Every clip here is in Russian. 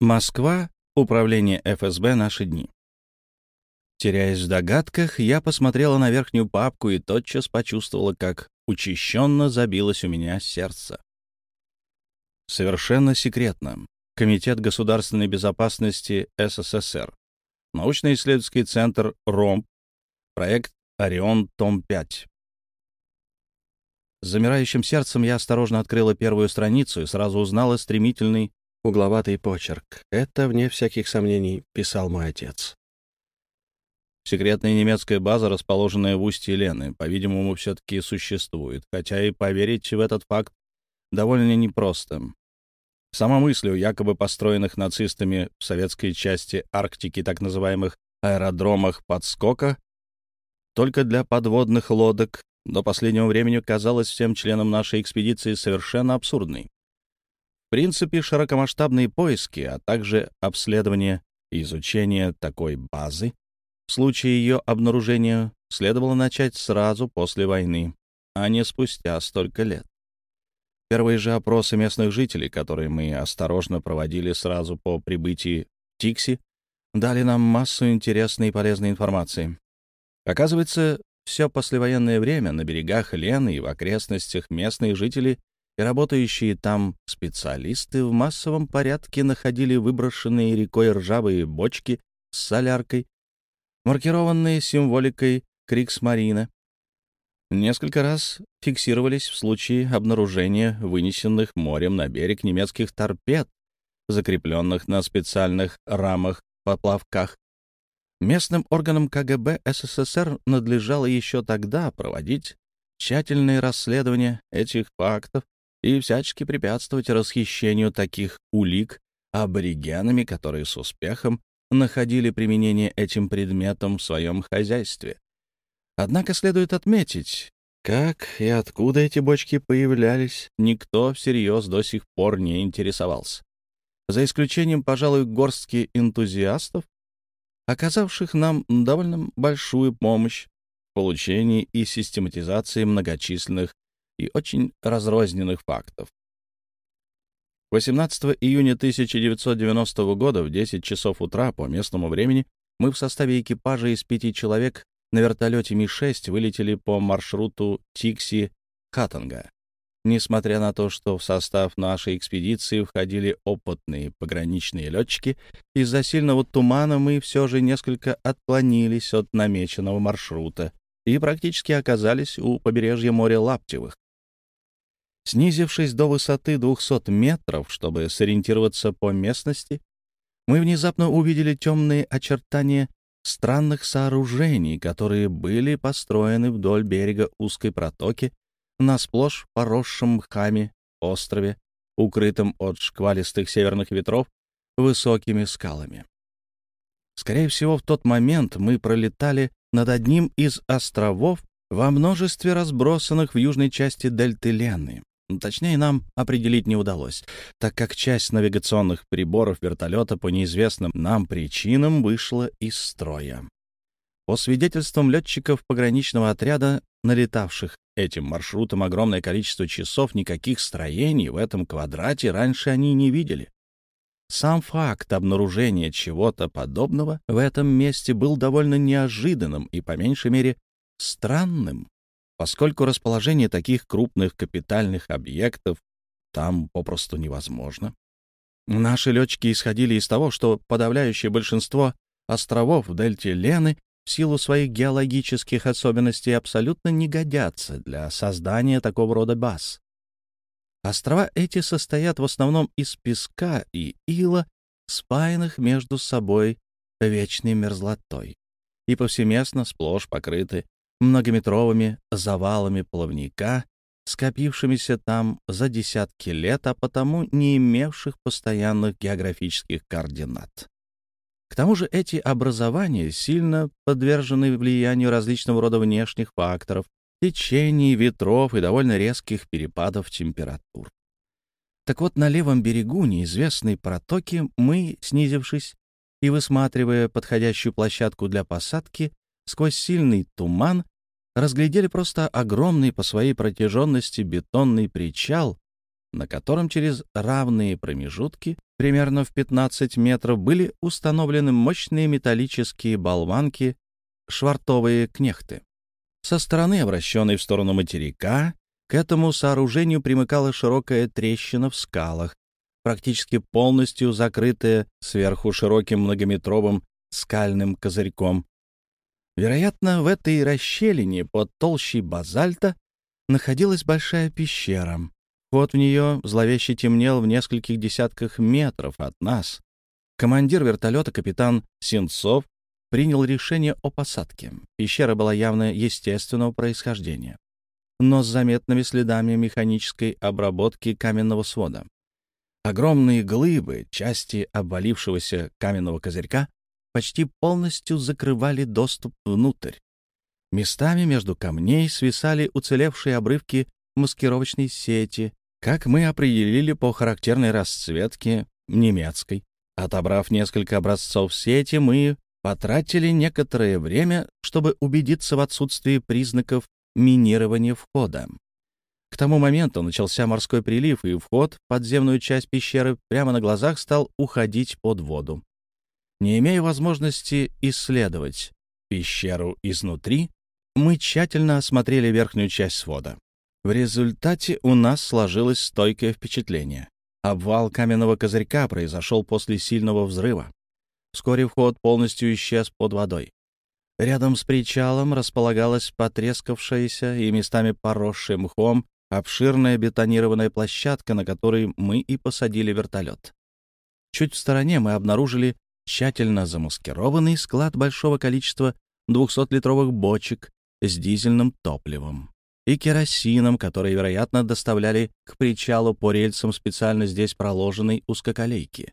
Москва. Управление ФСБ «Наши дни». Теряясь в догадках, я посмотрела на верхнюю папку и тотчас почувствовала, как учащенно забилось у меня сердце. Совершенно секретно. Комитет государственной безопасности СССР. Научно-исследовательский центр РОМ. Проект «Орион. Том 5». С замирающим сердцем я осторожно открыла первую страницу и сразу узнала стремительный угловатый почерк. Это, вне всяких сомнений, писал мой отец. Секретная немецкая база, расположенная в устье Лены, по-видимому, все-таки существует, хотя и поверить в этот факт довольно непросто. Сама мысль о якобы построенных нацистами в советской части Арктики так называемых аэродромах подскока только для подводных лодок до последнего времени казалась всем членам нашей экспедиции совершенно абсурдной. В принципе, широкомасштабные поиски, а также обследование и изучение такой базы в случае ее обнаружения следовало начать сразу после войны, а не спустя столько лет. Первые же опросы местных жителей, которые мы осторожно проводили сразу по прибытии в Тикси, дали нам массу интересной и полезной информации. Оказывается, все послевоенное время на берегах Лены и в окрестностях местные жители и работающие там специалисты в массовом порядке находили выброшенные рекой ржавые бочки с соляркой, маркированные символикой Криксмарина. Несколько раз фиксировались в случае обнаружения вынесенных морем на берег немецких торпед, закрепленных на специальных рамах-поплавках. Местным органам КГБ СССР надлежало еще тогда проводить тщательные расследования этих фактов и всячески препятствовать расхищению таких улик аборигенами, которые с успехом находили применение этим предметам в своем хозяйстве. Однако следует отметить, как и откуда эти бочки появлялись, никто всерьез до сих пор не интересовался. За исключением, пожалуй, горстки энтузиастов, оказавших нам довольно большую помощь в получении и систематизации многочисленных и очень разрозненных фактов. 18 июня 1990 года в 10 часов утра по местному времени мы в составе экипажа из пяти человек на вертолете Ми-6 вылетели по маршруту Тикси-Хаттанга. Несмотря на то, что в состав нашей экспедиции входили опытные пограничные летчики, из-за сильного тумана мы все же несколько отклонились от намеченного маршрута и практически оказались у побережья моря Лаптевых. Снизившись до высоты 200 метров, чтобы сориентироваться по местности, мы внезапно увидели темные очертания странных сооружений, которые были построены вдоль берега узкой протоки на сплошь поросшем мхами острове, укрытом от шквалистых северных ветров высокими скалами. Скорее всего, в тот момент мы пролетали над одним из островов во множестве разбросанных в южной части дельты Лены. Точнее, нам определить не удалось, так как часть навигационных приборов вертолета по неизвестным нам причинам вышла из строя. По свидетельствам летчиков пограничного отряда, налетавших этим маршрутом огромное количество часов, никаких строений в этом квадрате раньше они не видели. Сам факт обнаружения чего-то подобного в этом месте был довольно неожиданным и, по меньшей мере, странным поскольку расположение таких крупных капитальных объектов там попросту невозможно. Наши летчики исходили из того, что подавляющее большинство островов в дельте Лены в силу своих геологических особенностей абсолютно не годятся для создания такого рода баз. Острова эти состоят в основном из песка и ила, спаянных между собой вечной мерзлотой, и повсеместно сплошь покрыты многометровыми завалами плавника, скопившимися там за десятки лет, а потому не имевших постоянных географических координат. К тому же эти образования сильно подвержены влиянию различного рода внешних факторов, течений, ветров и довольно резких перепадов температур. Так вот, на левом берегу неизвестной протоки мы, снизившись и высматривая подходящую площадку для посадки, сквозь сильный туман разглядели просто огромный по своей протяженности бетонный причал, на котором через равные промежутки примерно в 15 метров, были установлены мощные металлические болванки, швартовые кнехты. Со стороны, обращенной в сторону материка, к этому сооружению примыкала широкая трещина в скалах, практически полностью закрытая сверху широким многометровым скальным козырьком. Вероятно, в этой расщелине под толщей базальта находилась большая пещера. Вход в нее зловеще темнел в нескольких десятках метров от нас. Командир вертолета, капитан Сенцов, принял решение о посадке. Пещера была явно естественного происхождения, но с заметными следами механической обработки каменного свода. Огромные глыбы, части обвалившегося каменного козырька, почти полностью закрывали доступ внутрь. Местами между камней свисали уцелевшие обрывки маскировочной сети, как мы определили по характерной расцветке немецкой. Отобрав несколько образцов сети, мы потратили некоторое время, чтобы убедиться в отсутствии признаков минирования входа. К тому моменту начался морской прилив, и вход в подземную часть пещеры прямо на глазах стал уходить под воду. Не имея возможности исследовать пещеру изнутри, мы тщательно осмотрели верхнюю часть свода. В результате у нас сложилось стойкое впечатление. Обвал каменного козырька произошел после сильного взрыва. Вскоре вход полностью исчез под водой. Рядом с причалом располагалась потрескавшаяся и местами поросшая мхом обширная бетонированная площадка, на которой мы и посадили вертолет. Чуть в стороне мы обнаружили тщательно замаскированный склад большого количества 200-литровых бочек с дизельным топливом и керосином, которые, вероятно, доставляли к причалу по рельсам специально здесь проложенной узкоколейки.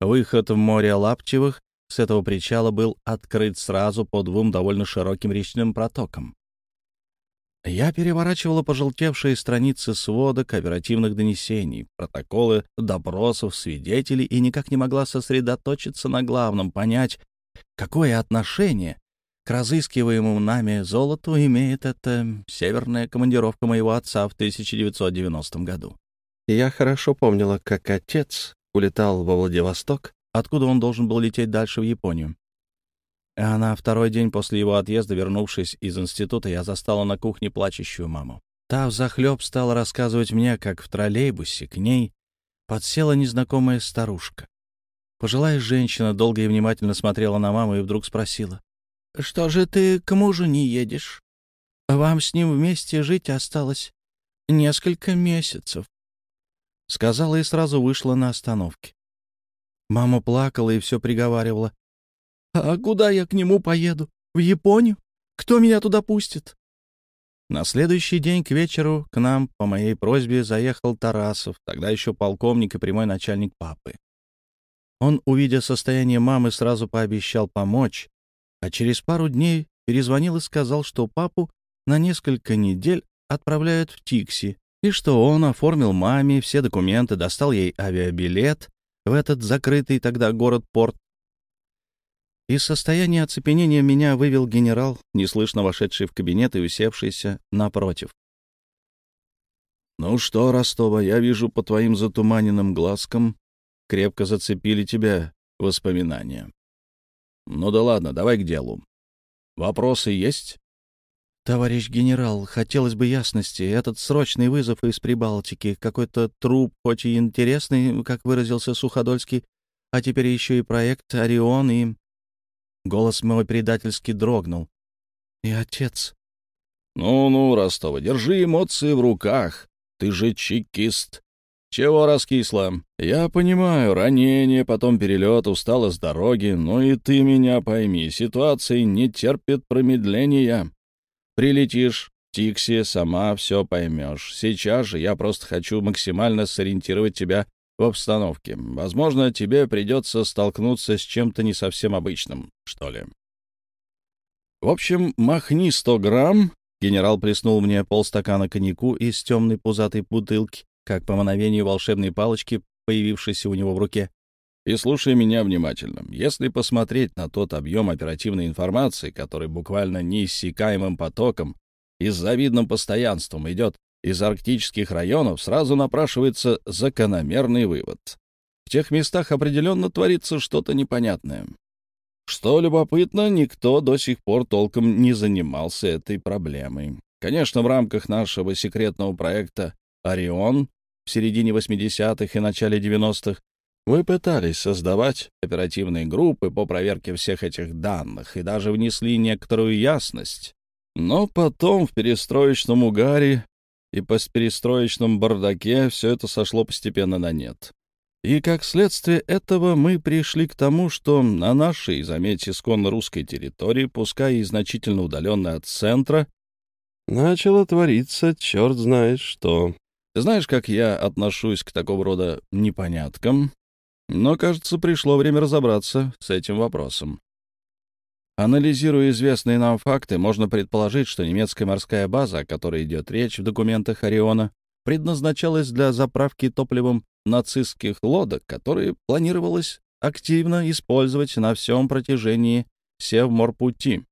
Выход в море Лаптевых с этого причала был открыт сразу по двум довольно широким речным протокам. Я переворачивала пожелтевшие страницы сводок, оперативных донесений, протоколы, допросов, свидетелей и никак не могла сосредоточиться на главном, понять, какое отношение к разыскиваемому нами золоту имеет эта северная командировка моего отца в 1990 году. Я хорошо помнила, как отец улетал во Владивосток, откуда он должен был лететь дальше в Японию. А на второй день после его отъезда, вернувшись из института, я застала на кухне плачущую маму. Та взахлеб стала рассказывать мне, как в троллейбусе к ней подсела незнакомая старушка. Пожилая женщина долго и внимательно смотрела на маму и вдруг спросила. «Что же ты к мужу не едешь? Вам с ним вместе жить осталось несколько месяцев». Сказала и сразу вышла на остановке. Мама плакала и все приговаривала. А куда я к нему поеду? В Японию? Кто меня туда пустит? На следующий день к вечеру к нам по моей просьбе заехал Тарасов, тогда еще полковник и прямой начальник папы. Он, увидя состояние мамы, сразу пообещал помочь, а через пару дней перезвонил и сказал, что папу на несколько недель отправляют в Тикси, и что он оформил маме все документы, достал ей авиабилет в этот закрытый тогда город-порт из состояния оцепенения меня вывел генерал, неслышно вошедший в кабинет и усевшийся напротив. «Ну что, Ростова, я вижу по твоим затуманенным глазкам, крепко зацепили тебя воспоминания. Ну да ладно, давай к делу. Вопросы есть?» «Товарищ генерал, хотелось бы ясности. Этот срочный вызов из Прибалтики, какой-то труп, хоть и интересный, как выразился Суходольский, а теперь еще и проект «Орион» и Голос мой предательски дрогнул. «И отец...» «Ну-ну, Ростова, держи эмоции в руках. Ты же чекист. Чего раскисла? Я понимаю, ранение, потом перелет, устала с дороги, но и ты меня пойми, ситуация не терпит промедления. Прилетишь, Тикси, сама все поймешь. Сейчас же я просто хочу максимально сориентировать тебя в обстановке. Возможно, тебе придется столкнуться с чем-то не совсем обычным, что ли. В общем, махни сто грамм. Генерал плеснул мне полстакана коньяку из темной пузатой бутылки, как по мановению волшебной палочки, появившейся у него в руке. И слушай меня внимательно. Если посмотреть на тот объем оперативной информации, который буквально неиссякаемым потоком и с завидным постоянством идет из арктических районов, сразу напрашивается закономерный вывод. В тех местах определенно творится что-то непонятное. Что любопытно, никто до сих пор толком не занимался этой проблемой. Конечно, в рамках нашего секретного проекта «Орион» в середине 80-х и начале 90-х мы пытались создавать оперативные группы по проверке всех этих данных и даже внесли некоторую ясность. Но потом в перестроечном угаре и постперестроечном бардаке все это сошло постепенно на нет. И как следствие этого мы пришли к тому, что на нашей, заметьте, исконно русской территории, пускай и значительно удаленной от центра, начало твориться черт знает что. Знаешь, как я отношусь к такого рода непоняткам? Но, кажется, пришло время разобраться с этим вопросом. Анализируя известные нам факты, можно предположить, что немецкая морская база, о которой идет речь в документах Ориона, предназначалась для заправки топливом нацистских лодок, которые планировалось активно использовать на всем протяжении Севморпути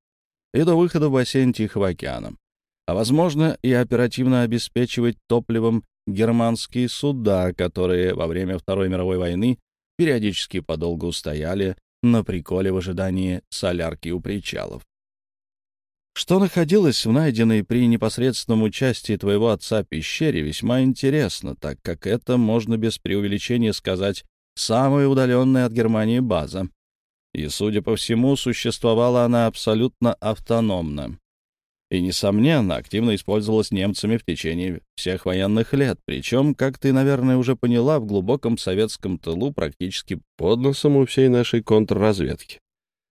и до выхода в бассейн Тихого океана, а, возможно, и оперативно обеспечивать топливом германские суда, которые во время Второй мировой войны периодически подолгу стояли на приколе в ожидании солярки у причалов. Что находилось в найденной при непосредственном участии твоего отца пещере, весьма интересно, так как это, можно без преувеличения сказать, самая удаленная от Германии база. И, судя по всему, существовала она абсолютно автономно и, несомненно, активно использовалась немцами в течение всех военных лет, причем, как ты, наверное, уже поняла, в глубоком советском тылу практически под носом у всей нашей контрразведки.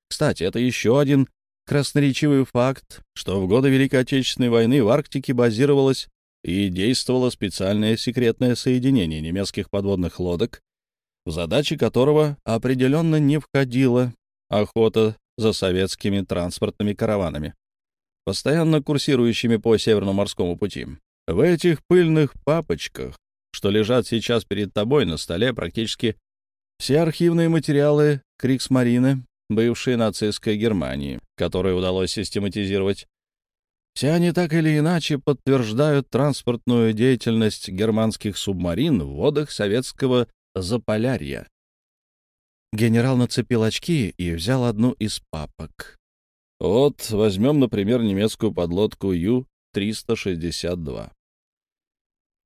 Кстати, это еще один красноречивый факт, что в годы Великой Отечественной войны в Арктике базировалось и действовало специальное секретное соединение немецких подводных лодок, в задачи которого определенно не входила охота за советскими транспортными караванами постоянно курсирующими по Северному морскому пути. В этих пыльных папочках, что лежат сейчас перед тобой на столе, практически все архивные материалы Криксмарины, бывшей нацистской Германии, которые удалось систематизировать. Все они так или иначе подтверждают транспортную деятельность германских субмарин в водах советского Заполярья. Генерал нацепил очки и взял одну из папок. Вот возьмем, например, немецкую подлодку Ю-362.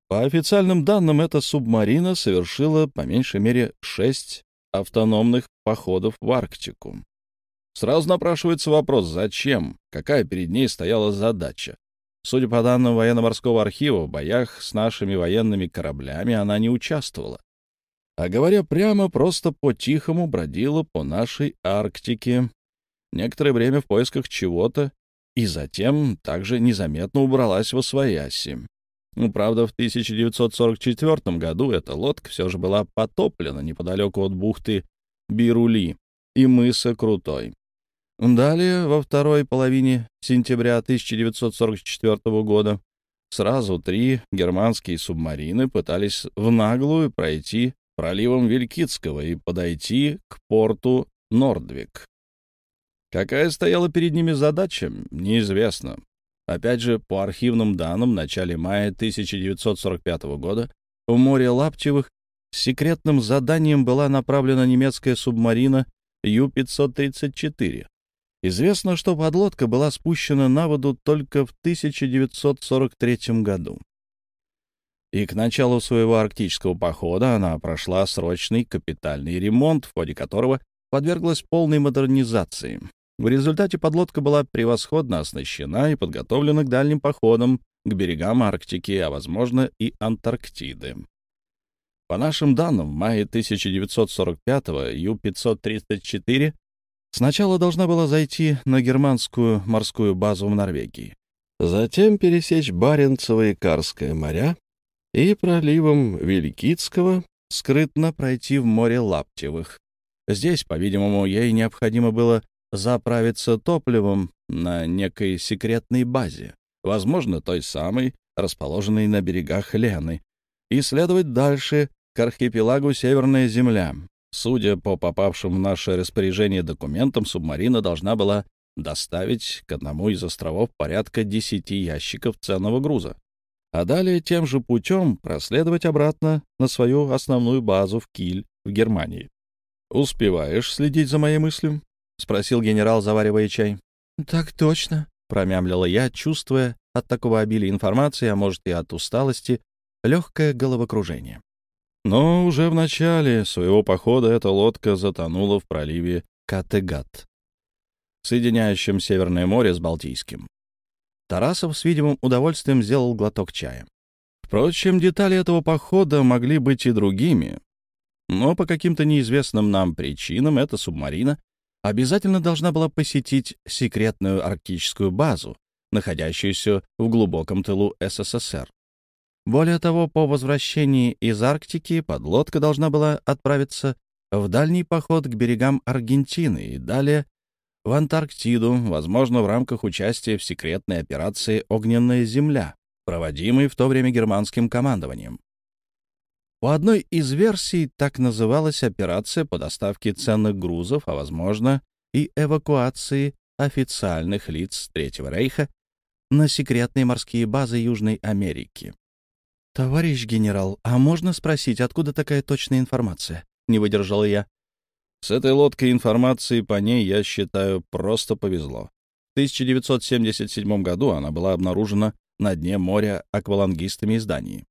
По официальным данным, эта субмарина совершила по меньшей мере шесть автономных походов в Арктику. Сразу напрашивается вопрос, зачем? Какая перед ней стояла задача? Судя по данным военно-морского архива, в боях с нашими военными кораблями она не участвовала. А говоря прямо, просто по-тихому бродила по нашей Арктике, некоторое время в поисках чего-то и затем также незаметно убралась во свояси. Ну, правда, в 1944 году эта лодка все же была потоплена неподалеку от бухты Бирули и мыса Крутой. Далее, во второй половине сентября 1944 года, сразу три германские субмарины пытались в наглую пройти проливом Вилькицкого и подойти к порту Нордвик. Какая стояла перед ними задача, неизвестно. Опять же, по архивным данным, в начале мая 1945 года в море Лаптевых с секретным заданием была направлена немецкая субмарина Ю-534. Известно, что подлодка была спущена на воду только в 1943 году. И к началу своего арктического похода она прошла срочный капитальный ремонт, в ходе которого подверглась полной модернизации. В результате подлодка была превосходно оснащена и подготовлена к дальним походам к берегам Арктики, а, возможно, и Антарктиды. По нашим данным, в мае 1945-го Ю-534 сначала должна была зайти на германскую морскую базу в Норвегии, затем пересечь Баренцево и Карское моря и проливом Великицкого скрытно пройти в море Лаптевых. Здесь, по-видимому, ей необходимо было заправиться топливом на некой секретной базе, возможно, той самой, расположенной на берегах Лены, и следовать дальше к архипелагу Северная Земля. Судя по попавшим в наше распоряжение документам, субмарина должна была доставить к одному из островов порядка 10 ящиков ценного груза, а далее тем же путем проследовать обратно на свою основную базу в Киль, в Германии. «Успеваешь следить за моей мыслью?» — спросил генерал, заваривая чай. «Так точно», — промямлила я, чувствуя от такого обилия информации, а может и от усталости, легкое головокружение. Но уже в начале своего похода эта лодка затонула в проливе Категат, соединяющем Северное море с Балтийским. Тарасов с видимым удовольствием сделал глоток чая. Впрочем, детали этого похода могли быть и другими, но по каким-то неизвестным нам причинам эта субмарина обязательно должна была посетить секретную арктическую базу, находящуюся в глубоком тылу СССР. Более того, по возвращении из Арктики подлодка должна была отправиться в дальний поход к берегам Аргентины и далее в Антарктиду, возможно, в рамках участия в секретной операции «Огненная земля», проводимой в то время германским командованием. По одной из версий так называлась операция по доставке ценных грузов, а, возможно, и эвакуации официальных лиц Третьего Рейха на секретные морские базы Южной Америки. «Товарищ генерал, а можно спросить, откуда такая точная информация?» — не выдержал я. «С этой лодкой информации по ней, я считаю, просто повезло. В 1977 году она была обнаружена на дне моря аквалангистами из Дании.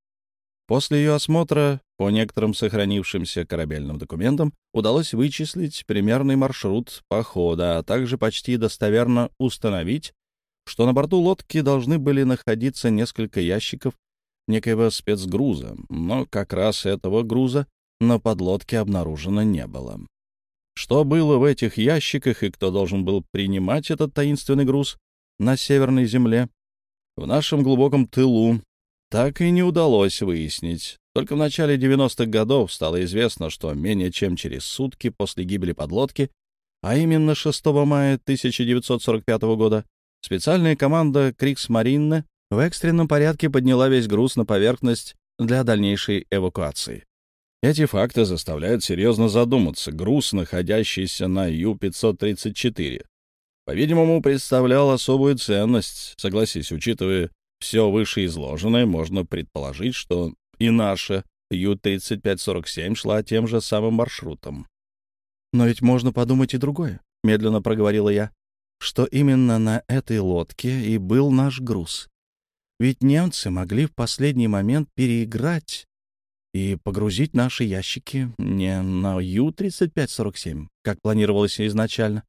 После ее осмотра по некоторым сохранившимся корабельным документам удалось вычислить примерный маршрут похода, а также почти достоверно установить, что на борту лодки должны были находиться несколько ящиков некоего спецгруза, но как раз этого груза на подлодке обнаружено не было. Что было в этих ящиках и кто должен был принимать этот таинственный груз на Северной земле, в нашем глубоком тылу так и не удалось выяснить. Только в начале 90-х годов стало известно, что менее чем через сутки после гибели подлодки, а именно 6 мая 1945 года, специальная команда Крикс-Маринне в экстренном порядке подняла весь груз на поверхность для дальнейшей эвакуации. Эти факты заставляют серьезно задуматься. Груз, находящийся на Ю-534, по-видимому, представлял особую ценность. Согласись, учитывая все вышеизложенное, можно предположить, что и наша Ю-3547 шла тем же самым маршрутом. «Но ведь можно подумать и другое», — медленно проговорила я, «что именно на этой лодке и был наш груз. Ведь немцы могли в последний момент переиграть и погрузить наши ящики не на Ю-3547, как планировалось изначально.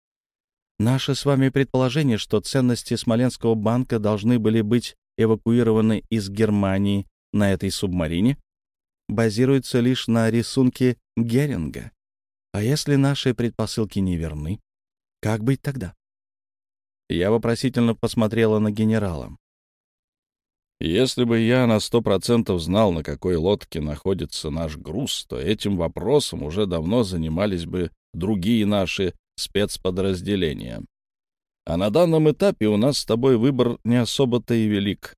Наше с вами предположение, что ценности Смоленского банка должны были быть эвакуированы из Германии на этой субмарине, базируется лишь на рисунке Геринга. А если наши предпосылки не верны, как быть тогда? Я вопросительно посмотрела на генерала. Если бы я на сто процентов знал, на какой лодке находится наш груз, то этим вопросом уже давно занимались бы другие наши спецподразделения. А на данном этапе у нас с тобой выбор не особо-то и велик.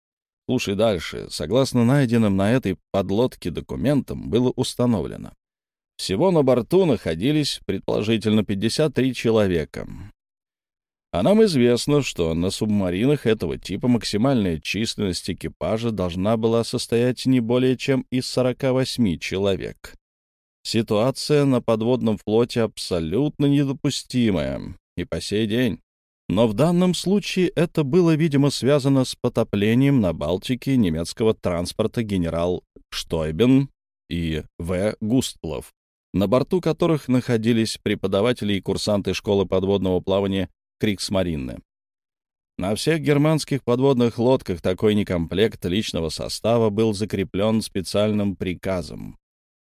Слушай дальше. Согласно найденным на этой подлодке документам, было установлено. Всего на борту находились, предположительно, 53 человека. А нам известно, что на субмаринах этого типа максимальная численность экипажа должна была состоять не более чем из 48 человек. Ситуация на подводном флоте абсолютно недопустимая и по сей день. Но в данном случае это было, видимо, связано с потоплением на Балтике немецкого транспорта генерал Штойбен и В. Густлов, на борту которых находились преподаватели и курсанты школы подводного плавания Криксмаринны. На всех германских подводных лодках такой некомплект личного состава был закреплен специальным приказом.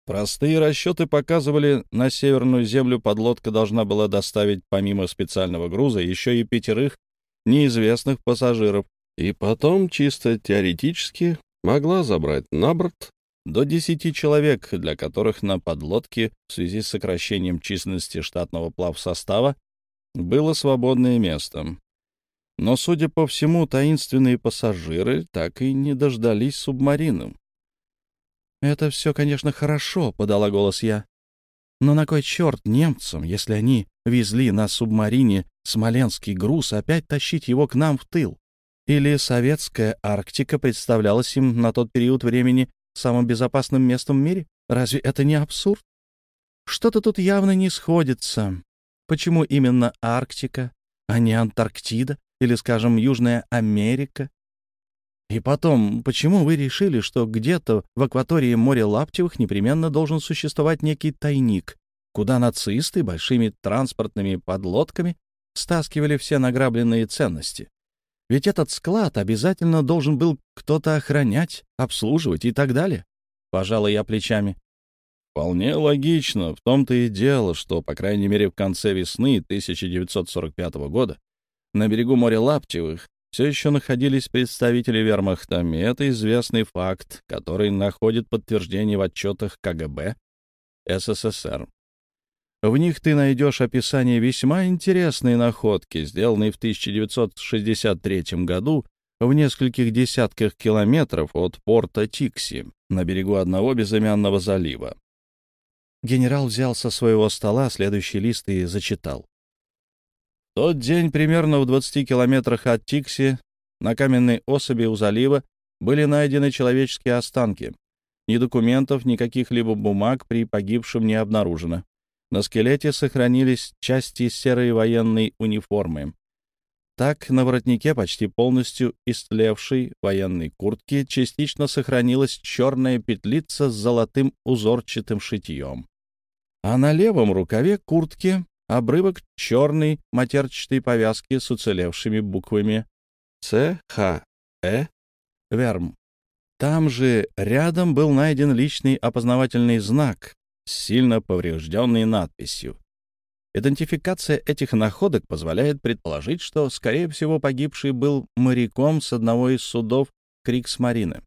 Простые расчеты показывали, на Северную землю подлодка должна была доставить помимо специального груза еще и пятерых неизвестных пассажиров, и потом, чисто теоретически, могла забрать на борт до 10 человек, для которых на подлодке в связи с сокращением численности штатного плавсостава было свободное место. Но, судя по всему, таинственные пассажиры так и не дождались субмарины. «Это все, конечно, хорошо», — подала голос я. «Но на кой черт немцам, если они везли на субмарине смоленский груз, опять тащить его к нам в тыл? Или советская Арктика представлялась им на тот период времени самым безопасным местом в мире? Разве это не абсурд?» Что-то тут явно не сходится. Почему именно Арктика, а не Антарктида или, скажем, Южная Америка? И потом, почему вы решили, что где-то в акватории моря Лаптевых непременно должен существовать некий тайник, куда нацисты большими транспортными подлодками стаскивали все награбленные ценности? Ведь этот склад обязательно должен был кто-то охранять, обслуживать и так далее. Пожалуй, я плечами. Вполне логично. В том-то и дело, что, по крайней мере, в конце весны 1945 года на берегу моря Лаптевых все еще находились представители вермахта, и это известный факт, который находит подтверждение в отчетах КГБ СССР. В них ты найдешь описание весьма интересной находки, сделанной в 1963 году в нескольких десятках километров от порта Тикси на берегу одного безымянного залива. Генерал взял со своего стола следующий лист и зачитал. Тот день примерно в 20 километрах от Тикси на каменной особи у залива были найдены человеческие останки. Ни документов, ни каких-либо бумаг при погибшем не обнаружено. На скелете сохранились части серой военной униформы. Так, на воротнике почти полностью истлевшей военной куртки частично сохранилась черная петлица с золотым узорчатым шитьем. А на левом рукаве куртки обрывок черной матерчатой повязки с уцелевшими буквами «Ц», «Х», «Э», «Верм». Там же рядом был найден личный опознавательный знак с сильно поврежденной надписью. Идентификация этих находок позволяет предположить, что, скорее всего, погибший был моряком с одного из судов Криксмарины.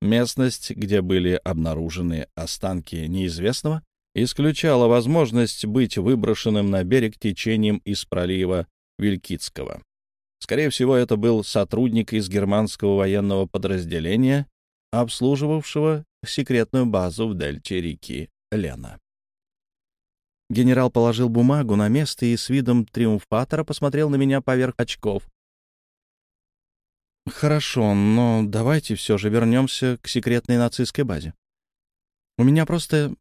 Местность, где были обнаружены останки неизвестного, исключала возможность быть выброшенным на берег течением из пролива Вилькицкого. Скорее всего, это был сотрудник из германского военного подразделения, обслуживавшего секретную базу в дельте реки Лена. Генерал положил бумагу на место и с видом триумфатора посмотрел на меня поверх очков. «Хорошо, но давайте все же вернемся к секретной нацистской базе. У меня просто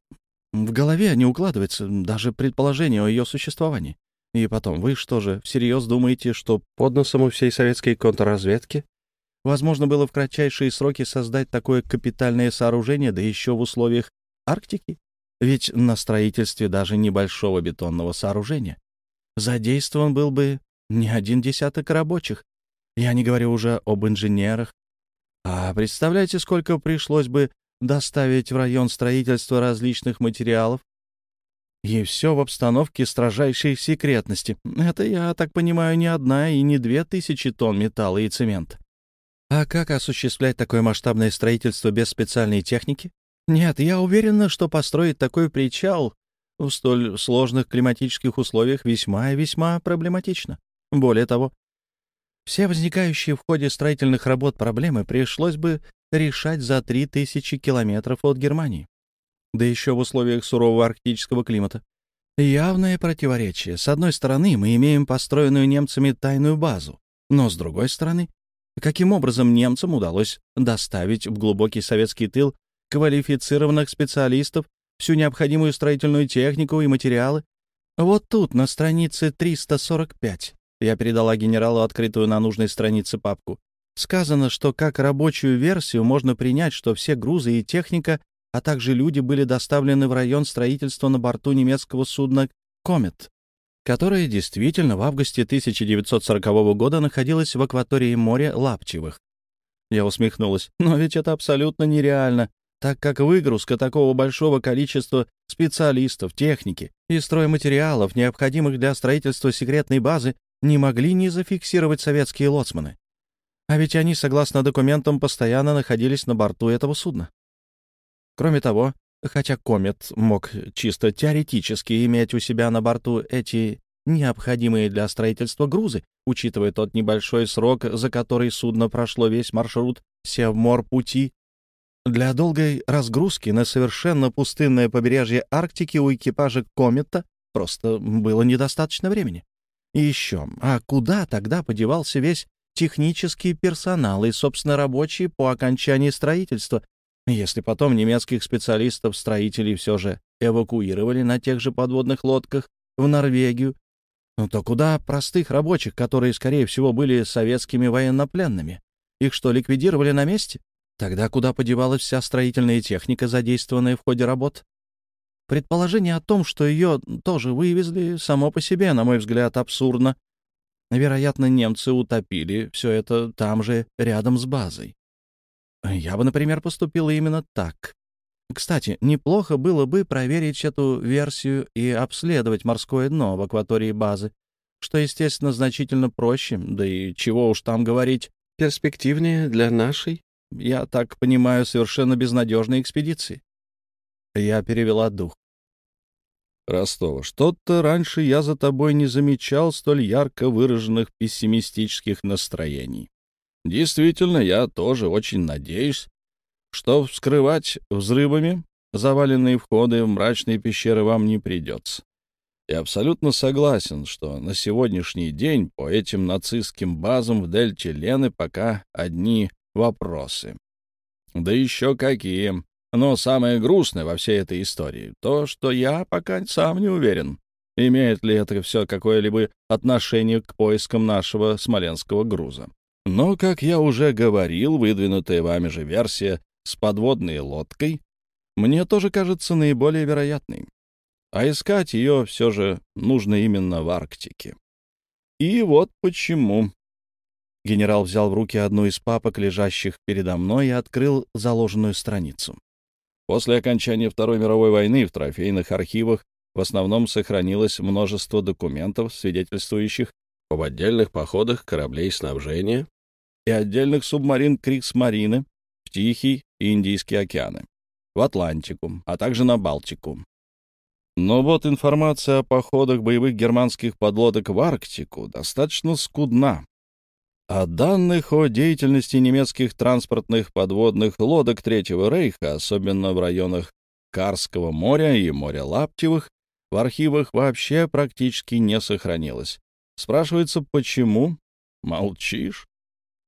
в голове не укладывается даже предположение о ее существовании. И потом, вы что же, всерьез думаете, что под носом у всей советской контрразведки возможно было в кратчайшие сроки создать такое капитальное сооружение, да еще в условиях Арктики? Ведь на строительстве даже небольшого бетонного сооружения задействован был бы не один десяток рабочих. Я не говорю уже об инженерах. А представляете, сколько пришлось бы доставить в район строительства различных материалов? И все в обстановке строжайшей секретности. Это, я так понимаю, не одна и не две тысячи тонн металла и цемента. А как осуществлять такое масштабное строительство без специальной техники? Нет, я уверена, что построить такой причал в столь сложных климатических условиях весьма и весьма проблематично. Более того, все возникающие в ходе строительных работ проблемы пришлось бы решать за 3000 километров от Германии. Да еще в условиях сурового арктического климата. Явное противоречие. С одной стороны, мы имеем построенную немцами тайную базу, но с другой стороны, каким образом немцам удалось доставить в глубокий советский тыл квалифицированных специалистов, всю необходимую строительную технику и материалы. Вот тут, на странице 345, я передала генералу открытую на нужной странице папку. Сказано, что как рабочую версию можно принять, что все грузы и техника, а также люди были доставлены в район строительства на борту немецкого судна «Комет», которое действительно в августе 1940 года находилось в акватории моря Лапчевых. Я усмехнулась. Но ведь это абсолютно нереально так как выгрузка такого большого количества специалистов, техники и стройматериалов, необходимых для строительства секретной базы, не могли не зафиксировать советские лоцманы. А ведь они, согласно документам, постоянно находились на борту этого судна. Кроме того, хотя «Комет» мог чисто теоретически иметь у себя на борту эти необходимые для строительства грузы, учитывая тот небольшой срок, за который судно прошло весь маршрут Севмор-пути, для долгой разгрузки на совершенно пустынное побережье Арктики у экипажа «Комета» просто было недостаточно времени. И еще, а куда тогда подевался весь технический персонал и, собственно, рабочие по окончании строительства, если потом немецких специалистов-строителей все же эвакуировали на тех же подводных лодках в Норвегию, ну то куда простых рабочих, которые, скорее всего, были советскими военнопленными? Их что, ликвидировали на месте? Тогда куда подевалась вся строительная техника, задействованная в ходе работ? Предположение о том, что ее тоже вывезли, само по себе, на мой взгляд, абсурдно. Вероятно, немцы утопили все это там же, рядом с базой. Я бы, например, поступила именно так. Кстати, неплохо было бы проверить эту версию и обследовать морское дно в акватории базы, что, естественно, значительно проще, да и чего уж там говорить, перспективнее для нашей, я так понимаю, совершенно безнадежной экспедиции. Я перевела дух. Ростова, что-то раньше я за тобой не замечал столь ярко выраженных пессимистических настроений. Действительно, я тоже очень надеюсь, что вскрывать взрывами заваленные входы в мрачные пещеры вам не придется. Я абсолютно согласен, что на сегодняшний день по этим нацистским базам в дельте Лены пока одни вопросы. Да еще какие! Но самое грустное во всей этой истории — то, что я пока сам не уверен, имеет ли это все какое-либо отношение к поискам нашего смоленского груза. Но, как я уже говорил, выдвинутая вами же версия с подводной лодкой мне тоже кажется наиболее вероятной. А искать ее все же нужно именно в Арктике. И вот почему. Генерал взял в руки одну из папок, лежащих передо мной, и открыл заложенную страницу. После окончания Второй мировой войны в трофейных архивах в основном сохранилось множество документов, свидетельствующих об отдельных походах кораблей снабжения и отдельных субмарин Криксмарины в Тихий и Индийский океаны, в Атлантику, а также на Балтику. Но вот информация о походах боевых германских подлодок в Арктику достаточно скудна, о данных о деятельности немецких транспортных подводных лодок Третьего Рейха, особенно в районах Карского моря и моря Лаптевых, в архивах вообще практически не сохранилось. Спрашивается, почему? Молчишь?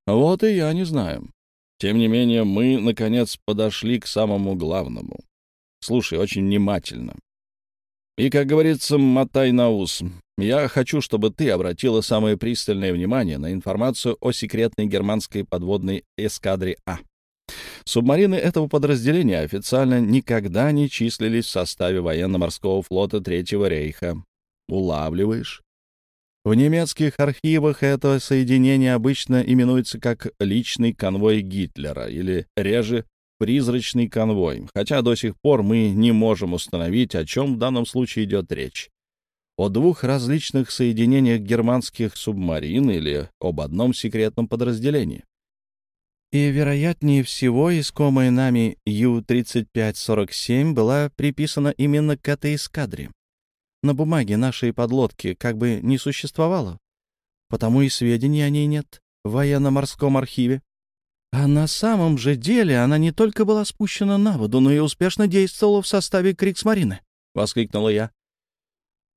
Вот и я не знаю. Тем не менее, мы, наконец, подошли к самому главному. Слушай очень внимательно. И, как говорится, мотай на ус. Я хочу, чтобы ты обратила самое пристальное внимание на информацию о секретной германской подводной эскадре А. Субмарины этого подразделения официально никогда не числились в составе военно-морского флота Третьего рейха. Улавливаешь? В немецких архивах это соединение обычно именуется как «личный конвой Гитлера» или, реже, призрачный конвой, хотя до сих пор мы не можем установить, о чем в данном случае идет речь. О двух различных соединениях германских субмарин или об одном секретном подразделении. И, вероятнее всего, искомая нами Ю-3547 была приписана именно к этой эскадре. На бумаге нашей подлодки как бы не существовало, потому и сведений о ней нет в военно-морском архиве. А на самом же деле она не только была спущена на воду, но и успешно действовала в составе Криксмарины, — воскликнула я. —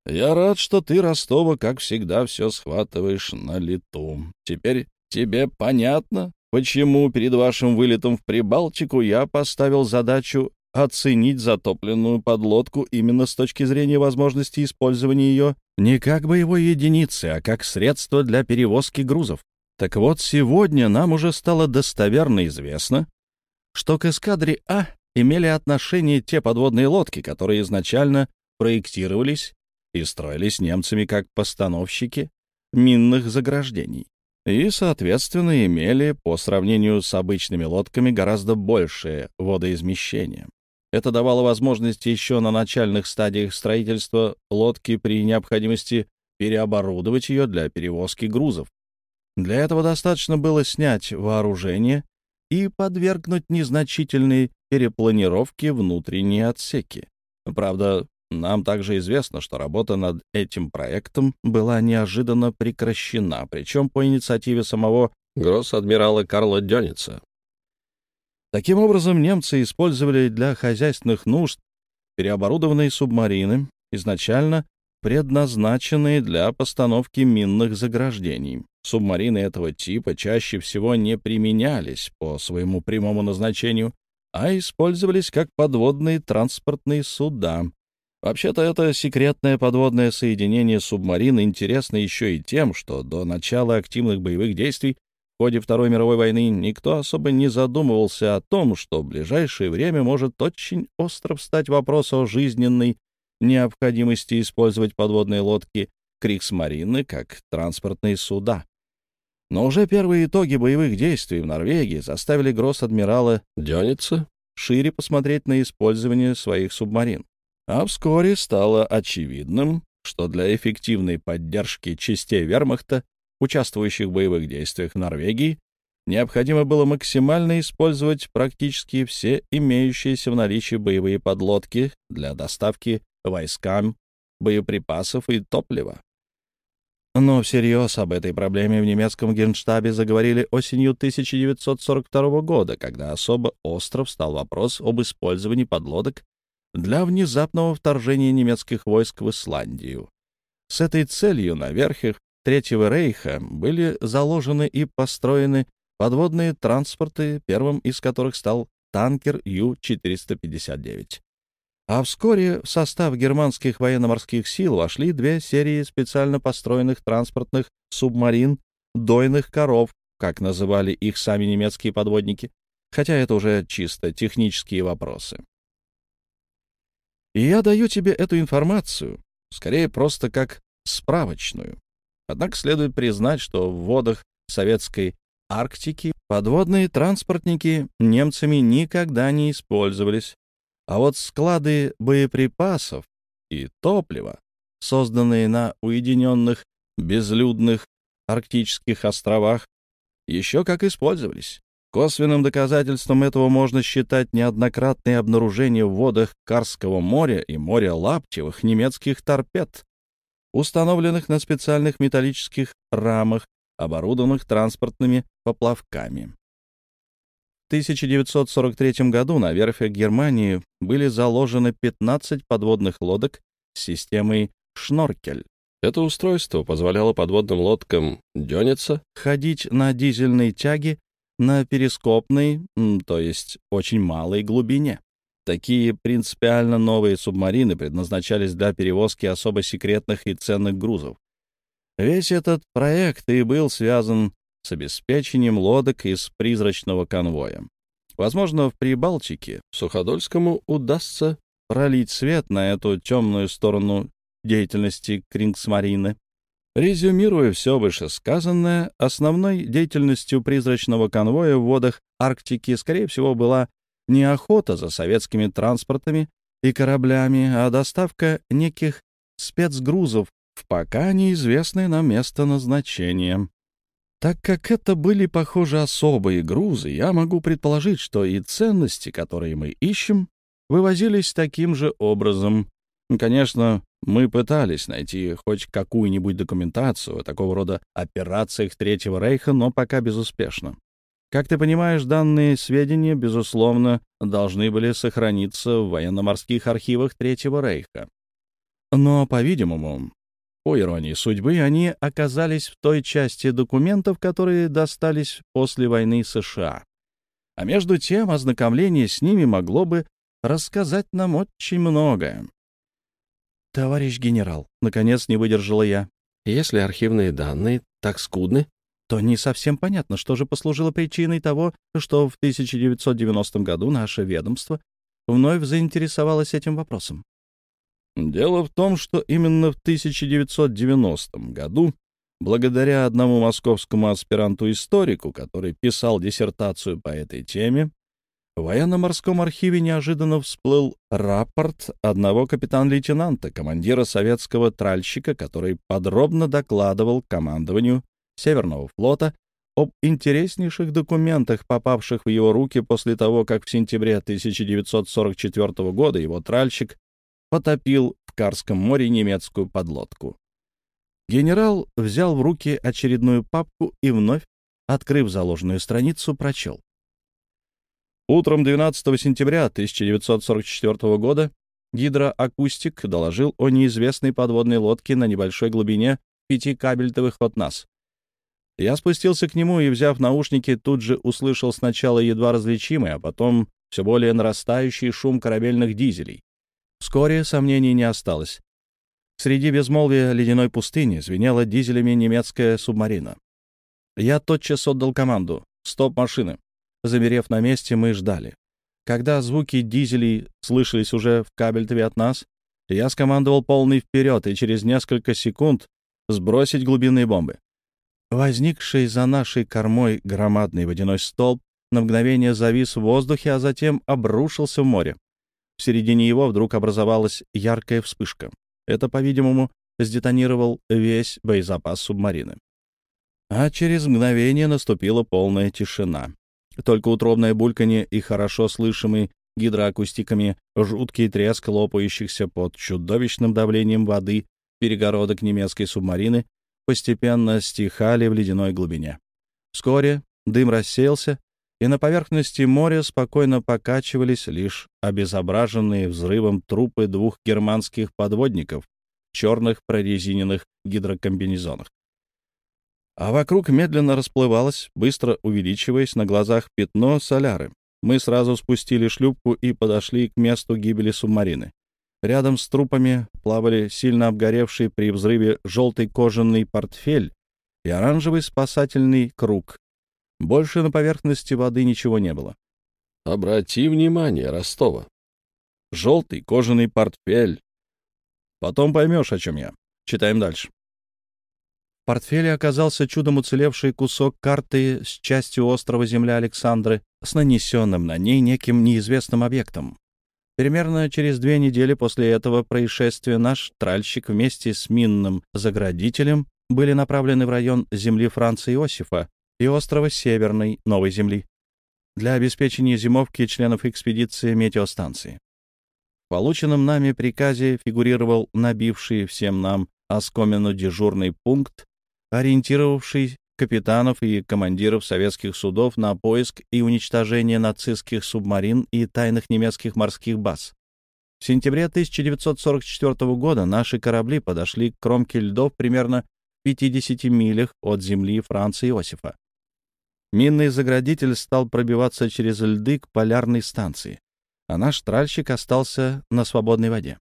Я рад, что ты, Ростова, как всегда, все схватываешь на лету. Теперь тебе понятно, почему перед вашим вылетом в Прибалтику я поставил задачу оценить затопленную подлодку именно с точки зрения возможности использования ее не как боевой единицы, а как средство для перевозки грузов. Так вот, сегодня нам уже стало достоверно известно, что к эскадре А имели отношение те подводные лодки, которые изначально проектировались и строились немцами как постановщики минных заграждений и, соответственно, имели по сравнению с обычными лодками гораздо большее водоизмещение. Это давало возможность еще на начальных стадиях строительства лодки при необходимости переоборудовать ее для перевозки грузов. Для этого достаточно было снять вооружение и подвергнуть незначительной перепланировке внутренние отсеки. Правда, нам также известно, что работа над этим проектом была неожиданно прекращена, причем по инициативе самого гросс-адмирала Карла Дёница. Таким образом, немцы использовали для хозяйственных нужд переоборудованные субмарины, изначально предназначенные для постановки минных заграждений. Субмарины этого типа чаще всего не применялись по своему прямому назначению, а использовались как подводные транспортные суда, Вообще-то это секретное подводное соединение субмарин интересно еще и тем, что до начала активных боевых действий в ходе Второй мировой войны никто особо не задумывался о том, что в ближайшее время может очень остро встать вопрос о жизненной необходимости использовать подводные лодки Криксмарины как транспортные суда. Но уже первые итоги боевых действий в Норвегии заставили гросс-адмирала Дёница шире посмотреть на использование своих субмарин. А вскоре стало очевидным, что для эффективной поддержки частей вермахта, участвующих в боевых действиях в Норвегии, необходимо было максимально использовать практически все имеющиеся в наличии боевые подлодки для доставки войскам боеприпасов и топлива. Но всерьез об этой проблеме в немецком генштабе заговорили осенью 1942 года, когда особо остро встал вопрос об использовании подлодок для внезапного вторжения немецких войск в Исландию. С этой целью на верхах Третьего рейха были заложены и построены подводные транспорты, первым из которых стал танкер Ю-459. А вскоре в состав германских военно-морских сил вошли две серии специально построенных транспортных субмарин «дойных коров», как называли их сами немецкие подводники, хотя это уже чисто технические вопросы. И я даю тебе эту информацию, скорее просто как справочную. Однако следует признать, что в водах советской Арктики подводные транспортники немцами никогда не использовались, а вот склады боеприпасов и топлива, созданные на уединенных, безлюдных арктических островах, еще как использовались. Косвенным доказательством этого можно считать неоднократные обнаружения в водах Карского моря и моря Лаптевых немецких торпед, установленных на специальных металлических рамах, оборудованных транспортными поплавками. В 1943 году на верфях Германии были заложены 15 подводных лодок с системой «Шноркель». Это устройство позволяло подводным лодкам «Дёница» ходить на дизельной тяге на перископной, то есть очень малой глубине. Такие принципиально новые субмарины предназначались для перевозки особо секретных и ценных грузов. Весь этот проект и был связан с обеспечением лодок из призрачного конвоя. Возможно, в Прибалтике Суходольскому удастся пролить свет на эту темную сторону деятельности Крингсмарины. Резюмируя все вышесказанное, основной деятельностью призрачного конвоя в водах Арктики, скорее всего, была не охота за советскими транспортами и кораблями, а доставка неких спецгрузов в пока неизвестное нам место назначения. Так как это были, похоже, особые грузы, я могу предположить, что и ценности, которые мы ищем, вывозились таким же образом. Конечно, мы пытались найти хоть какую-нибудь документацию о такого рода операциях Третьего Рейха, но пока безуспешно. Как ты понимаешь, данные сведения, безусловно, должны были сохраниться в военно-морских архивах Третьего Рейха. Но, по-видимому, по иронии судьбы, они оказались в той части документов, которые достались после войны США. А между тем, ознакомление с ними могло бы рассказать нам очень многое. «Товарищ генерал», — наконец не выдержала я, — «если архивные данные так скудны, то не совсем понятно, что же послужило причиной того, что в 1990 году наше ведомство вновь заинтересовалось этим вопросом. Дело в том, что именно в 1990 году, благодаря одному московскому аспиранту-историку, который писал диссертацию по этой теме, в военно-морском архиве неожиданно всплыл рапорт одного капитан-лейтенанта, командира советского тральщика, который подробно докладывал командованию Северного флота об интереснейших документах, попавших в его руки после того, как в сентябре 1944 года его тральщик потопил в Карском море немецкую подлодку. Генерал взял в руки очередную папку и вновь, открыв заложенную страницу, прочел. Утром 12 сентября 1944 года гидроакустик доложил о неизвестной подводной лодке на небольшой глубине пяти кабельтовых от нас. Я спустился к нему и, взяв наушники, тут же услышал сначала едва различимый, а потом все более нарастающий шум корабельных дизелей. Вскоре сомнений не осталось. Среди безмолвия ледяной пустыни звенела дизелями немецкая субмарина. Я тотчас отдал команду «Стоп машины!». Замерев на месте, мы ждали. Когда звуки дизелей слышались уже в кабельтове от нас, я скомандовал полный вперед и через несколько секунд сбросить глубинные бомбы. Возникший за нашей кормой громадный водяной столб на мгновение завис в воздухе, а затем обрушился в море. В середине его вдруг образовалась яркая вспышка. Это, по-видимому, сдетонировал весь боезапас субмарины. А через мгновение наступила полная тишина. Только утробное бульканье и хорошо слышимый гидроакустиками жуткий треск лопающихся под чудовищным давлением воды перегородок немецкой субмарины постепенно стихали в ледяной глубине. Вскоре дым рассеялся, и на поверхности моря спокойно покачивались лишь обезображенные взрывом трупы двух германских подводников в черных прорезиненных гидрокомбинезонах. А вокруг медленно расплывалось, быстро увеличиваясь на глазах пятно соляры. Мы сразу спустили шлюпку и подошли к месту гибели субмарины. Рядом с трупами плавали сильно обгоревший при взрыве желтый кожаный портфель и оранжевый спасательный круг, больше на поверхности воды ничего не было. Обрати внимание, Ростова. Желтый кожаный портфель. Потом поймешь, о чем я. Читаем дальше. Портфеле оказался чудом уцелевший кусок карты с частью острова Земля Александры с нанесенным на ней неким неизвестным объектом. Примерно через две недели после этого происшествия наш тральщик вместе с минным заградителем были направлены в район земли Франца Иосифа, и острова Северной Новой Земли для обеспечения зимовки членов экспедиции метеостанции. В полученном нами приказе фигурировал набивший всем нам оскомину дежурный пункт, ориентировавший капитанов и командиров советских судов на поиск и уничтожение нацистских субмарин и тайных немецких морских баз. В сентябре 1944 года наши корабли подошли к кромке льдов примерно в 50 милях от земли Франца Иосифа. Минный заградитель стал пробиваться через льды к полярной станции, а наш тральщик остался на свободной воде.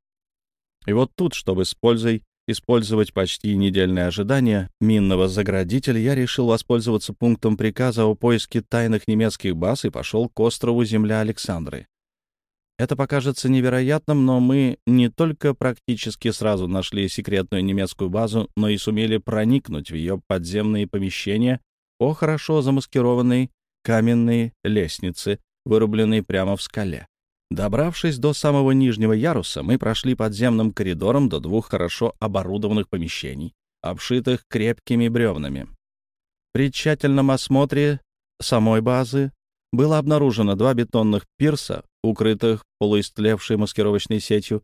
И вот тут, чтобы с пользой использовать почти недельное ожидание минного заградителя, я решил воспользоваться пунктом приказа о поиске тайных немецких баз и пошел к острову Земля Александры. Это покажется невероятным, но мы не только практически сразу нашли секретную немецкую базу, но и сумели проникнуть в ее подземные помещения по хорошо замаскированной каменной лестнице, вырубленной прямо в скале. Добравшись до самого нижнего яруса, мы прошли подземным коридором до двух хорошо оборудованных помещений, обшитых крепкими бревнами. При тщательном осмотре самой базы было обнаружено два бетонных пирса, укрытых полуистлевшей маскировочной сетью.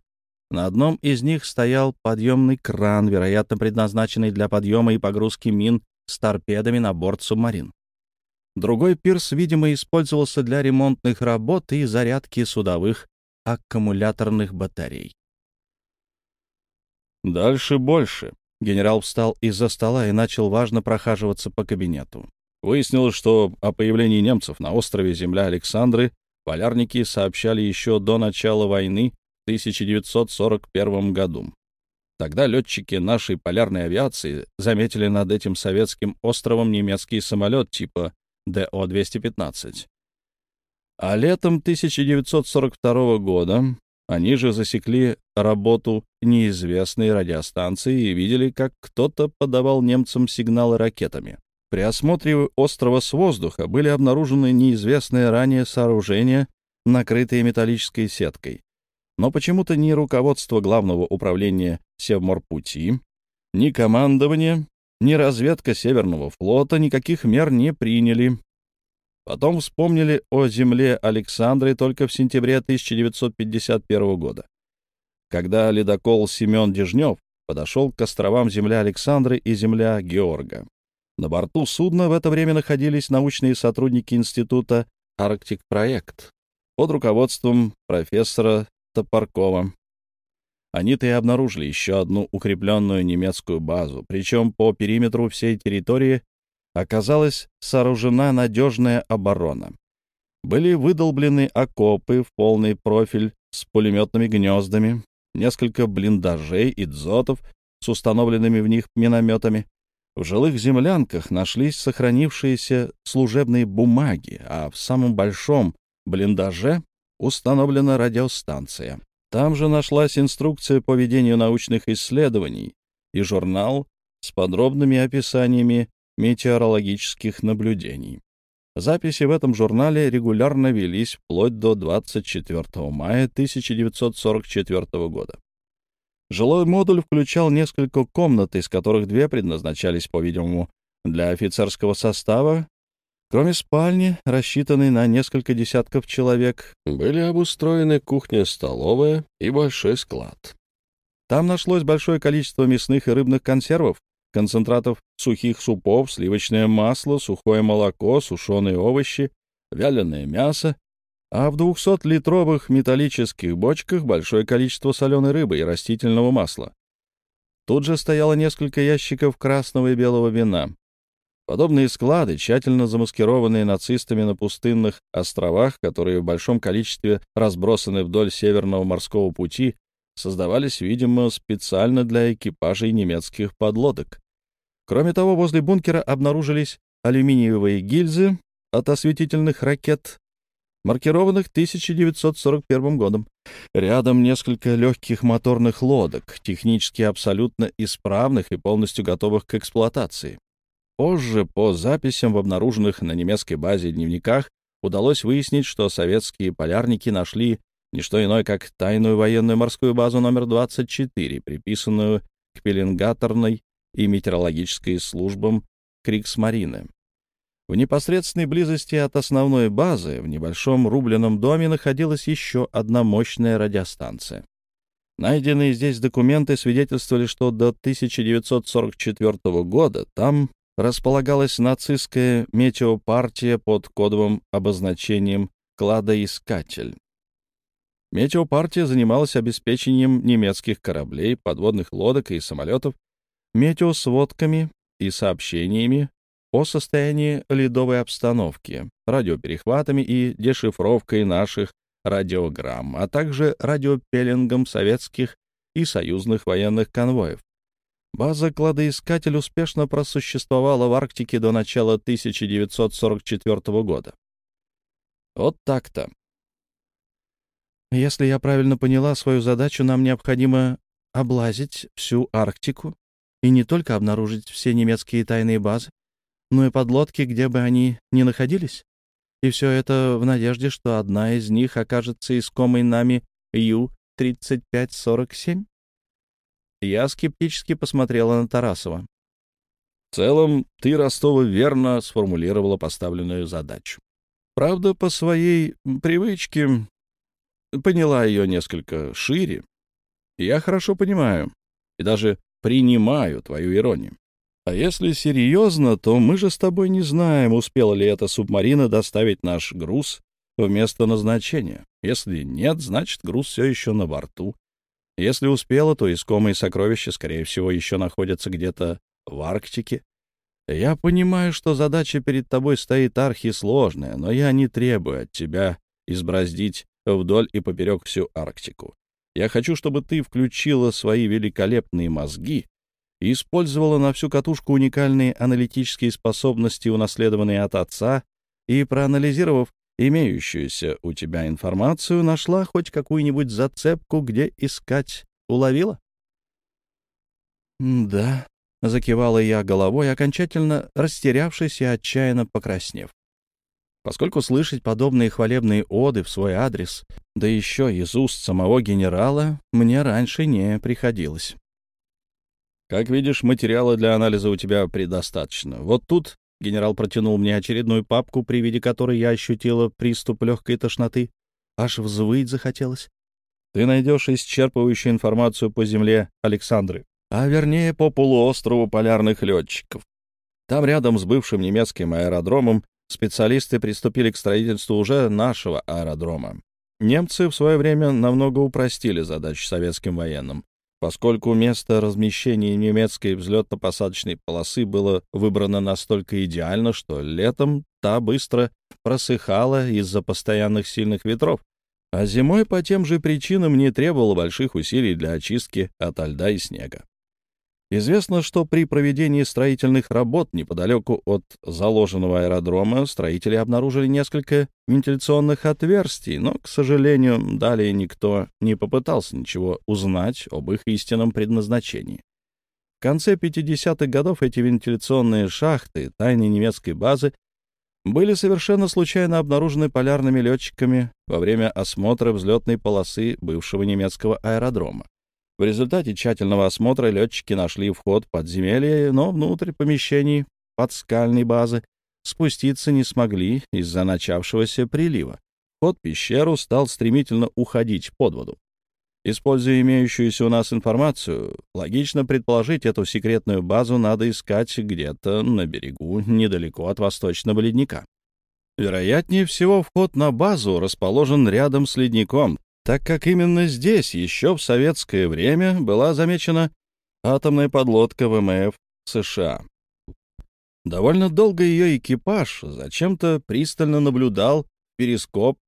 На одном из них стоял подъемный кран, вероятно, предназначенный для подъема и погрузки мин с торпедами на борт субмарин. Другой пирс, видимо, использовался для ремонтных работ и зарядки судовых аккумуляторных батарей. Дальше больше. Генерал встал из-за стола и начал важно прохаживаться по кабинету. Выяснилось, что о появлении немцев на острове Земля Александры полярники сообщали еще до начала войны в 1941 году. Тогда летчики нашей полярной авиации заметили над этим советским островом немецкий самолет типа ДО-215. А летом 1942 года они же засекли работу неизвестной радиостанции и видели, как кто-то подавал немцам сигналы ракетами. При осмотре острова с воздуха были обнаружены неизвестные ранее сооружения, накрытые металлической сеткой. Но почему-то ни руководство Главного управления Севморпути, ни командование, ни разведка Северного флота никаких мер не приняли. Потом вспомнили о земле Александры только в сентябре 1951 года, когда ледокол Семен Дежнев подошел к островам земля Александры и земля Георга. На борту судна в это время находились научные сотрудники Института «Арктик-проект» под руководством профессора Топоркова. Они-то и обнаружили еще одну укрепленную немецкую базу, причем по периметру всей территории оказалась сооружена надежная оборона. Были выдолблены окопы в полный профиль с пулеметными гнездами, несколько блиндажей и дзотов с установленными в них минометами. В жилых землянках нашлись сохранившиеся служебные бумаги, а в самом большом блиндаже установлена радиостанция. Там же нашлась инструкция по ведению научных исследований и журнал с подробными описаниями метеорологических наблюдений. Записи в этом журнале регулярно велись вплоть до 24 мая 1944 года. Жилой модуль включал несколько комнат, из которых две предназначались, по-видимому, для офицерского состава. Кроме спальни, рассчитанной на несколько десятков человек, были обустроены кухня-столовая и большой склад. Там нашлось большое количество мясных и рыбных консервов, концентратов сухих супов, сливочное масло, сухое молоко, сушеные овощи, вяленое мясо, а в 200-литровых металлических бочках большое количество соленой рыбы и растительного масла. Тут же стояло несколько ящиков красного и белого вина. Подобные склады, тщательно замаскированные нацистами на пустынных островах, которые в большом количестве разбросаны вдоль Северного морского пути, создавались, видимо, специально для экипажей немецких подлодок. Кроме того, возле бункера обнаружились алюминиевые гильзы от осветительных ракет, маркированных 1941 годом. Рядом несколько легких моторных лодок, технически абсолютно исправных и полностью готовых к эксплуатации. Позже, по записям в обнаруженных на немецкой базе дневниках, удалось выяснить, что советские полярники нашли не что иное, как тайную военную морскую базу номер 24, приписанную к пеленгаторной и метеорологической службам Криксмарины. В непосредственной близости от основной базы в небольшом рубленном доме находилась еще одна мощная радиостанция. Найденные здесь документы свидетельствовали, что до 1944 года там располагалась нацистская метеопартия под кодовым обозначением «Кладоискатель». Метеопартия занималась обеспечением немецких кораблей, подводных лодок и самолетов, метеосводками и сообщениями о состоянии ледовой обстановки, радиоперехватами и дешифровкой наших радиограмм, а также радиопеллингом советских и союзных военных конвоев. База «Кладоискатель» успешно просуществовала в Арктике до начала 1944 года. Вот так-то. Если я правильно поняла свою задачу, нам необходимо облазить всю Арктику и не только обнаружить все немецкие тайные базы, но и подлодки, где бы они ни находились. И все это в надежде, что одна из них окажется искомой нами Ю-3547. Я скептически посмотрела на Тарасова. В целом, ты, Ростова, верно сформулировала поставленную задачу. Правда, по своей привычке поняла ее несколько шире. Я хорошо понимаю и даже принимаю твою иронию. А если серьезно, то мы же с тобой не знаем, успела ли эта субмарина доставить наш груз в место назначения. Если нет, значит, груз все еще на борту. Если успела, то искомые сокровища, скорее всего, еще находятся где-то в Арктике. Я понимаю, что задача перед тобой стоит архисложная, но я не требую от тебя избраздить вдоль и поперек всю Арктику. Я хочу, чтобы ты включила свои великолепные мозги и использовала на всю катушку уникальные аналитические способности, унаследованные от отца, и, проанализировав имеющуюся у тебя информацию, нашла хоть какую-нибудь зацепку, где искать, уловила? «Да», — закивала я головой, окончательно растерявшись и отчаянно покраснев поскольку слышать подобные хвалебные оды в свой адрес, да еще из уст самого генерала, мне раньше не приходилось. Как видишь, материала для анализа у тебя предостаточно. Вот тут генерал протянул мне очередную папку, при виде которой я ощутила приступ легкой тошноты. Аж взвыть захотелось. Ты найдешь исчерпывающую информацию по земле Александры, а вернее по полуострову полярных летчиков. Там рядом с бывшим немецким аэродромом специалисты приступили к строительству уже нашего аэродрома. Немцы в свое время намного упростили задачу советским военным, поскольку место размещения немецкой взлетно-посадочной полосы было выбрано настолько идеально, что летом та быстро просыхала из-за постоянных сильных ветров, А зимой по тем же причинам не требовало больших усилий для очистки от льда и снега. Известно, что при проведении строительных работ неподалеку от заложенного аэродрома строители обнаружили несколько вентиляционных отверстий, но, к сожалению, далее никто не попытался ничего узнать об их истинном предназначении. В конце 50-х годов эти вентиляционные шахты тайной немецкой базы были совершенно случайно обнаружены полярными летчиками во время осмотра взлетной полосы бывшего немецкого аэродрома. В результате тщательного осмотра летчики нашли вход в подземелье, но внутрь помещений подскальной базы спуститься не смогли из-за начавшегося прилива. Вход в пещеру стал стремительно уходить под воду. Используя имеющуюся у нас информацию, логично предположить, эту секретную базу надо искать где-то на берегу, недалеко от восточного ледника. Вероятнее всего, вход на базу расположен рядом с ледником, так как именно здесь еще в советское время была замечена атомная подлодка ВМФ США. Довольно долго ее экипаж зачем-то пристально наблюдал перископ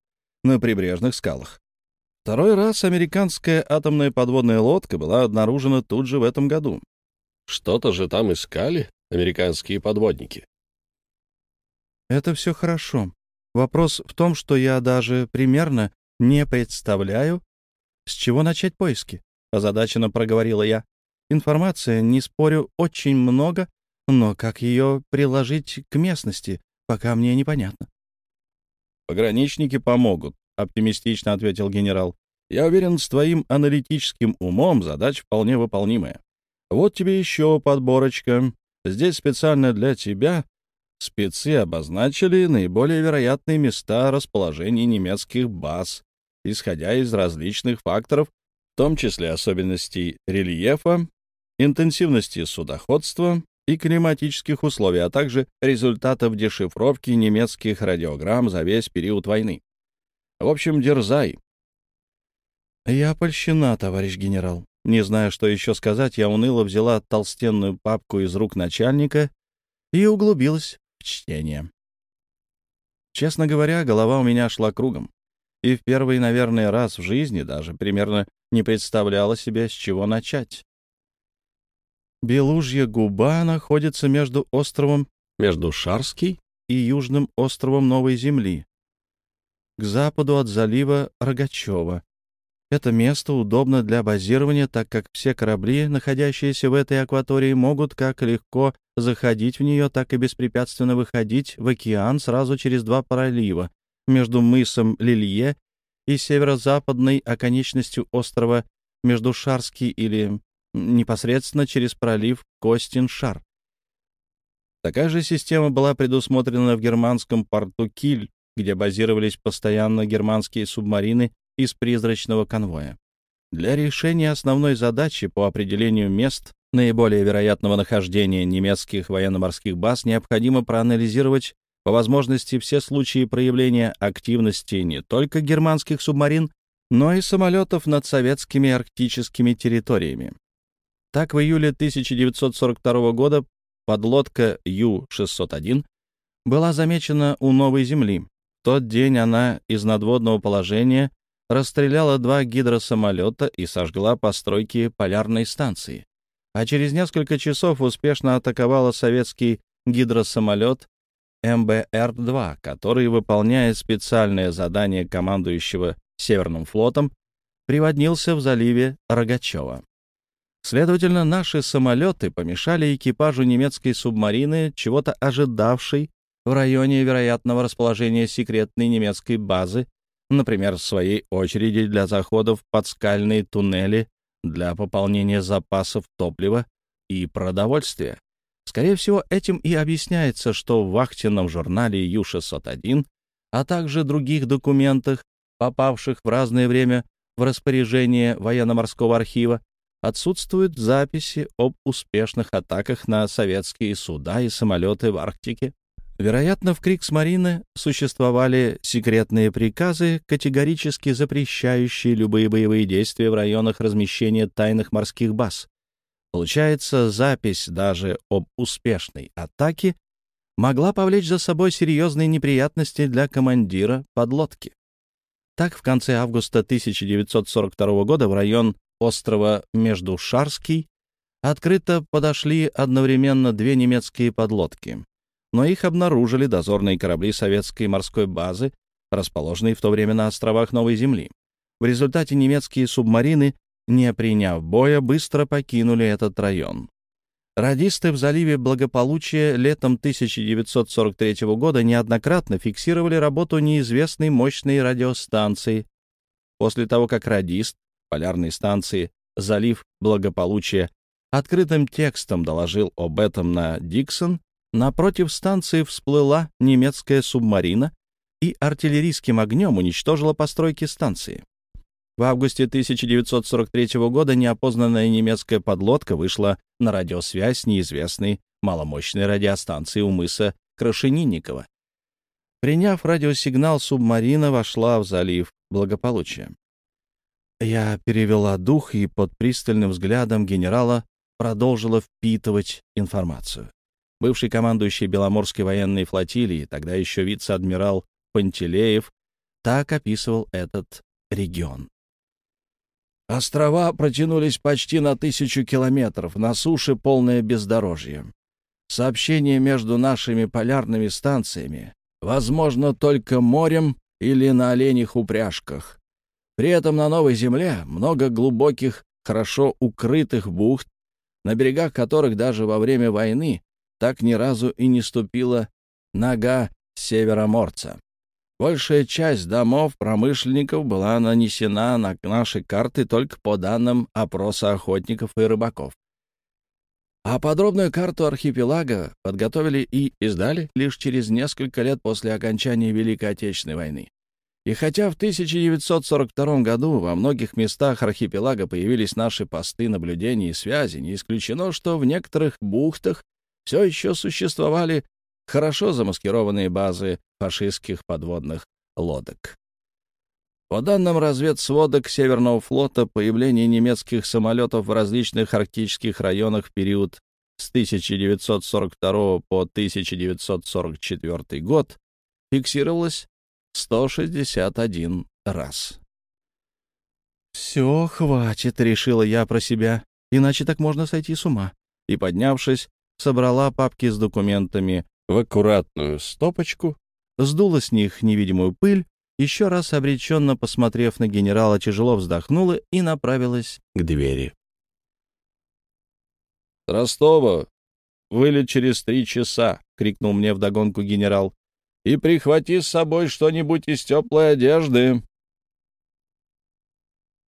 на прибрежных скалах. Второй раз американская атомная подводная лодка была обнаружена тут же в этом году. Что-то же там искали американские подводники. Это все хорошо. Вопрос в том, что я даже примерно «Не представляю, с чего начать поиски», — озадаченно проговорила я. «Информация, не спорю, очень много, но как ее приложить к местности, пока мне непонятно». «Пограничники помогут», — оптимистично ответил генерал. «Я уверен, с твоим аналитическим умом задача вполне выполнимая. Вот тебе еще подборочка. Здесь специально для тебя спецы обозначили наиболее вероятные места расположения немецких баз исходя из различных факторов, в том числе особенностей рельефа, интенсивности судоходства и климатических условий, а также результатов дешифровки немецких радиограмм за весь период войны. В общем, дерзай. Я польщена, товарищ генерал. Не зная, что еще сказать, я уныло взяла толстенную папку из рук начальника и углубилась в чтение. Честно говоря, голова у меня шла кругом и в первый, наверное, раз в жизни даже примерно не представляла себе, с чего начать. Белужья губа находится между островом между Шарский и южным островом Новой Земли, к западу от залива Рогачева. Это место удобно для базирования, так как все корабли, находящиеся в этой акватории, могут как легко заходить в нее, так и беспрепятственно выходить в океан сразу через два пролива между мысом Лилье и северо-западной оконечностью острова между Шарский или непосредственно через пролив Костин-Шар. Такая же система была предусмотрена в германском порту Киль, где базировались постоянно германские субмарины из призрачного конвоя. Для решения основной задачи по определению мест наиболее вероятного нахождения немецких военно-морских баз необходимо проанализировать по возможности все случаи проявления активности не только германских субмарин, но и самолетов над советскими арктическими территориями. Так, в июле 1942 года подлодка Ю-601 была замечена у Новой Земли. В тот день она из надводного положения расстреляла два гидросамолета и сожгла постройки полярной станции. А через несколько часов успешно атаковала советский гидросамолет МБР-2, который, выполняя специальное задание командующего Северным флотом, приводнился в заливе Рогачева. Следовательно, наши самолеты помешали экипажу немецкой субмарины, чего-то ожидавшей в районе вероятного расположения секретной немецкой базы, например, в своей очереди для заходов в подскальные туннели для пополнения запасов топлива и продовольствия. Скорее всего, этим и объясняется, что в вахтенном журнале Ю-601, а также других документах, попавших в разное время в распоряжение военно-морского архива, отсутствуют записи об успешных атаках на советские суда и самолеты в Арктике. Вероятно, в Криксмарине существовали секретные приказы, категорически запрещающие любые боевые действия в районах размещения тайных морских баз. Получается, запись даже об успешной атаке могла повлечь за собой серьезные неприятности для командира подлодки. Так, в конце августа 1942 года в район острова Междушарский открыто подошли одновременно две немецкие подлодки, но их обнаружили дозорные корабли советской морской базы, расположенные в то время на островах Новой Земли. В результате немецкие субмарины, не приняв боя, быстро покинули этот район. Радисты в заливе Благополучия летом 1943 года неоднократно фиксировали работу неизвестной мощной радиостанции. После того, как радист полярной станции «Залив Благополучия» открытым текстом доложил об этом на Диксон, напротив станции всплыла немецкая субмарина и артиллерийским огнем уничтожила постройки станции. В августе 1943 года неопознанная немецкая подлодка вышла на радиосвязь неизвестной маломощной радиостанцией у мыса Крашенинникова. Приняв радиосигнал, субмарина вошла в залив благополучия. Я перевела дух и под пристальным взглядом генерала продолжила впитывать информацию. Бывший командующий Беломорской военной флотилии, тогда еще вице-адмирал Пантелеев, так описывал этот регион. Острова протянулись почти на тысячу километров, на суше полное бездорожье. Сообщение между нашими полярными станциями возможно только морем или на оленях упряжках. При этом на Новой Земле много глубоких, хорошо укрытых бухт, на берегах которых даже во время войны так ни разу и не ступила нога североморца. Большая часть домов промышленников была нанесена на наши карты только по данным опроса охотников и рыбаков. А подробную карту архипелага подготовили и издали лишь через несколько лет после окончания Великой Отечественной войны. И хотя в 1942 году во многих местах архипелага появились наши посты наблюдения и связи, не исключено, что в некоторых бухтах все еще существовали хорошо замаскированные базы фашистских подводных лодок. По данным разведсводок Северного флота, появление немецких самолетов в различных арктических районах в период с 1942 по 1944 год фиксировалось 161 раз. «Все, хватит», — решила я про себя, иначе так можно сойти с ума. И, поднявшись, собрала папки с документами в аккуратную стопочку, сдула с них невидимую пыль, еще раз обреченно посмотрев на генерала, тяжело вздохнула и направилась к двери. «Ростова, вылет через три часа!» — крикнул мне вдогонку генерал. «И прихвати с собой что-нибудь из теплой одежды!»